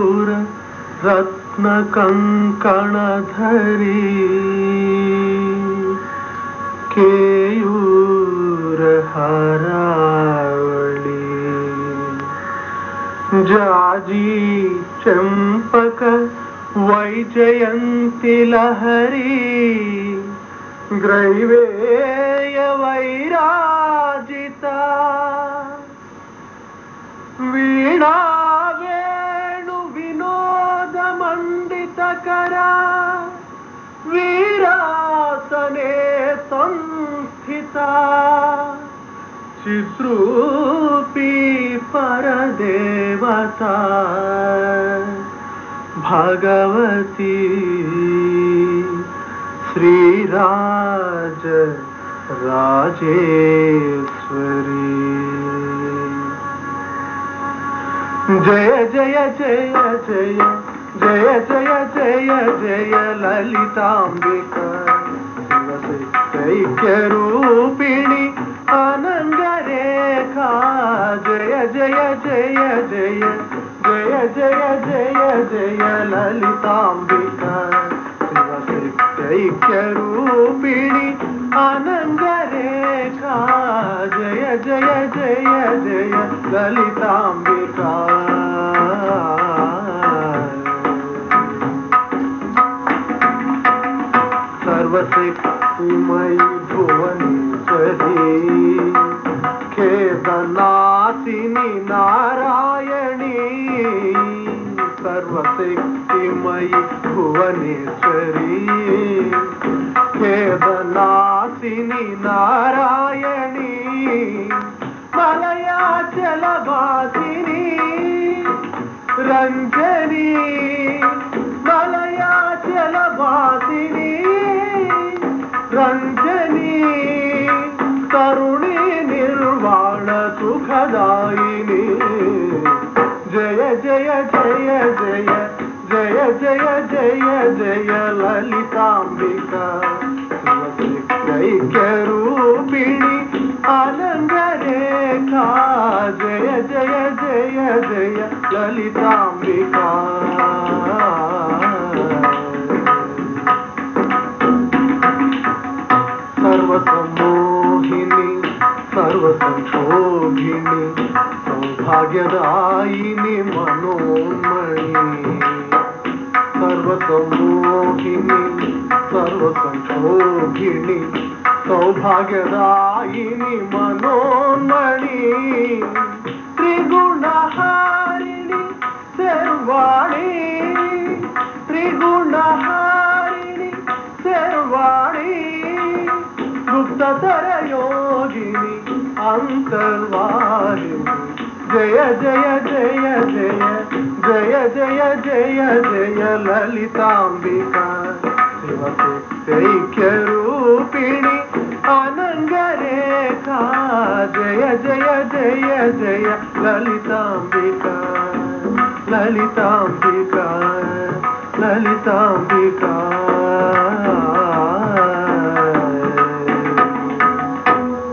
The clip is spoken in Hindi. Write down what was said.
त्रिपुर रत्नकङ्कणधरी केयूरहरावळी जाजी वैजयंती लहरी। ग्रैवेय वैरा मण्डितकरा वीरासने संस्थिता। चिद्रूपी परदेवता। भगवती श्रीराज राजेश्वरी। जय जय जय जय జయ జయ జయ జయ లలితాంబిక ఐక్యరూపిణి అనంగరేఖ జయ జయ జయ జయ జయ జయ జయ జయ లలితాంబిక ఐక్యరూపిణి అనంగరేఖ జయ జయ జయ జయ లలితాంబిక सर्वशक्तिमयि भुवनेश्वरी खेदनाशिनि नारायणी सर्वशक्तिमयि भुवनेश्वरी खेदनाशिनि नारायणी मलयाचलवासिनी रञ्जनी करुणी निर्वाण सुखदायिनी जय जय जय जय जय जय जय जय ललिताम्बिका शिवशक्तैक्यरूपिणि आनन्दरेखा जय जय जय जय ललिताम्बिका सर्वसम्मोहिनी सर्वसंशोभिनी सौभाग्यदायिनी मनोन्मणि सर्वसम्मोहिनी सर्वसंशोभिनी सौभाग्यदायिनी मनोन्मणि त्रिगुणहारिणि सर्वाणि। त्रिगुणहारिणि सर्वाणि। गुप्ततर योगिनि అంతర్వారి జయ జయ జయ జయ జయ జయ జయ జయ లలితాంబిక శివైక్య రూపిణి అనంగరేఖ జయ జయ జయ జయ లలితాంబిక లలితాంబిక లలితాంబిక